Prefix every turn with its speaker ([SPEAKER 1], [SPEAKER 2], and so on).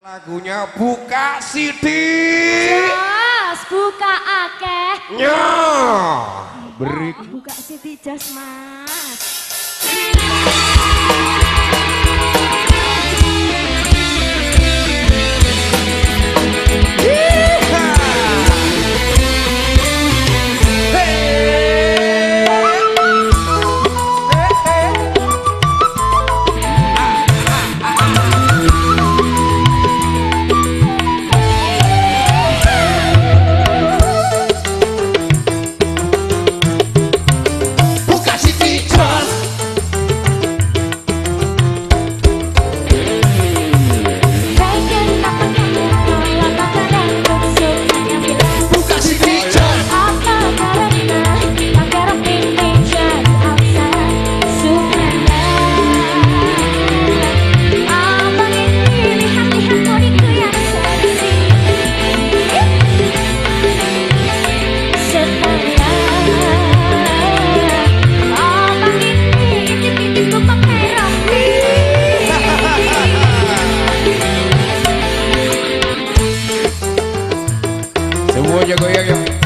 [SPEAKER 1] Lagunya buka Siti.
[SPEAKER 2] Jas buka akeh.
[SPEAKER 1] Nyo. Berik.
[SPEAKER 2] Buka Siti jas, Mas.
[SPEAKER 1] Semua jago ya ya.